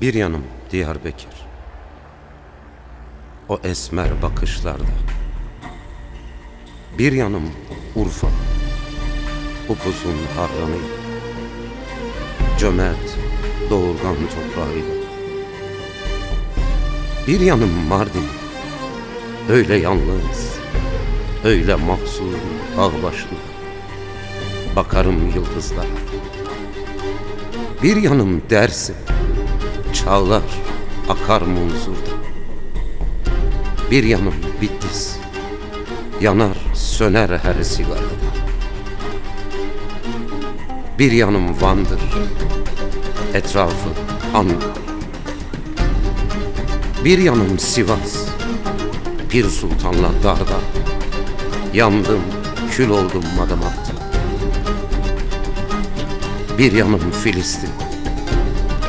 Bir yanım Diyarbakır. O esmer bakışlarda. Bir yanım Urfa. Upuzun harranı. Cömert, doğurgan toprağıyla. Bir yanım Mardin. Öyle yalnız, öyle mahzun dağ. Bakarım yıldızlara. Bir yanım Dersim. Çağlar akar munzurda. Bir yanım Bitlis. Yanar söner her sigarada. Bir yanım Van'dır. Etrafı Andır. Bir yanım Sivas. Bir sultanla darda. Yandım, kül oldum Madımak'ta. Bir yanım Filistin.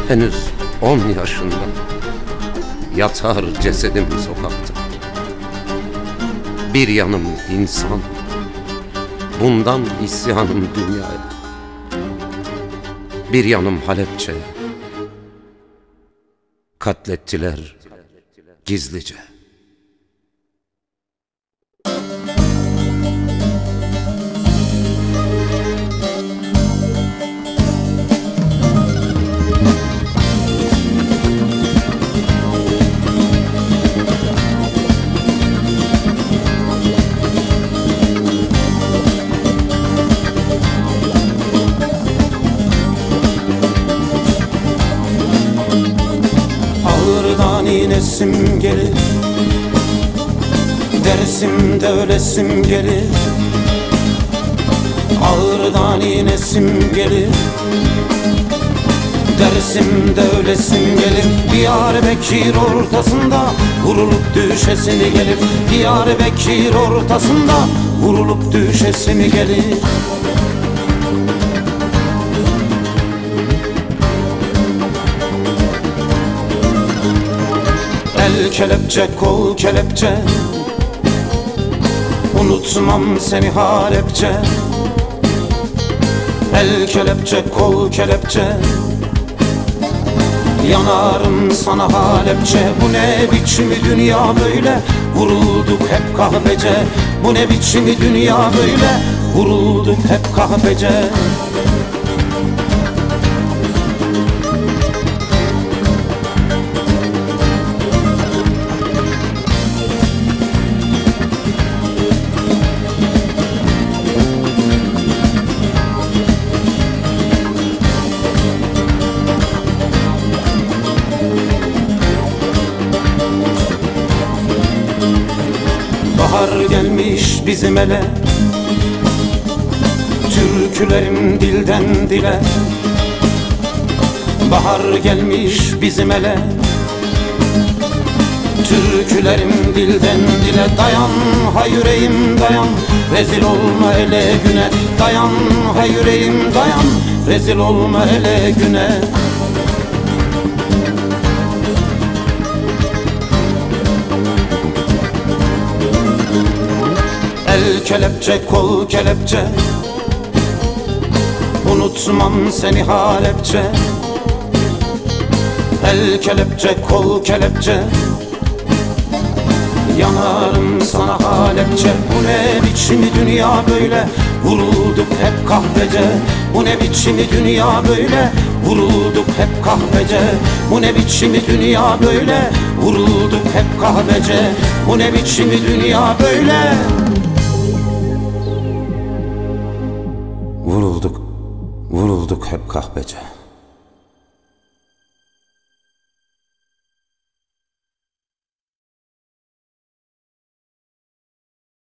Henüz on yaşında. Yatar cesedim sokakta. Bir yanım insan. Bundan isyanım dünyaya. Bir yanım Halepçe. Katlettiler gizlice. Ağırdan inesim gelir. Dersimde ölesim gelir. Ağırdan inesim gelir. Dersimde ölesim gelir. Diyarbakır ortasında Vurulup düşesini gelir. Diyarbakır ortasında Vurulup düşesini gelir kelepçe kol kelepçe. Unutmam seni halepçe El kelepçe kol kelepçe. Yanarım sana halepçe Bu ne biçim dünya böyle? Vurulduk hep kahpece. Bu ne biçim dünya böyle? Vurulduk hep kahpece Bahar gelmiş bizim ele. Türkülerim dilden dile. Bahar gelmiş bizim ele. Türkülerim dilden dile. Dayan ha yüreğim dayan. Rezil olma ele güne. Dayan ha yüreğim dayan. Rezil olma ele güne kelepçe kol kelepçe. Unutmam seni halepçe. El kelepçe kol kelepçe. Yanarım sana halepçe. Bu ne biçim dünya böyle? Vurulduk hep kahpece Bu ne biçim dünya böyle? Vurulduk hep kahpece Bu ne biçim dünya böyle? Vurulduk hep kahpece Bu ne biçim dünya böyle Vurulduk, vurulduk hep kahpece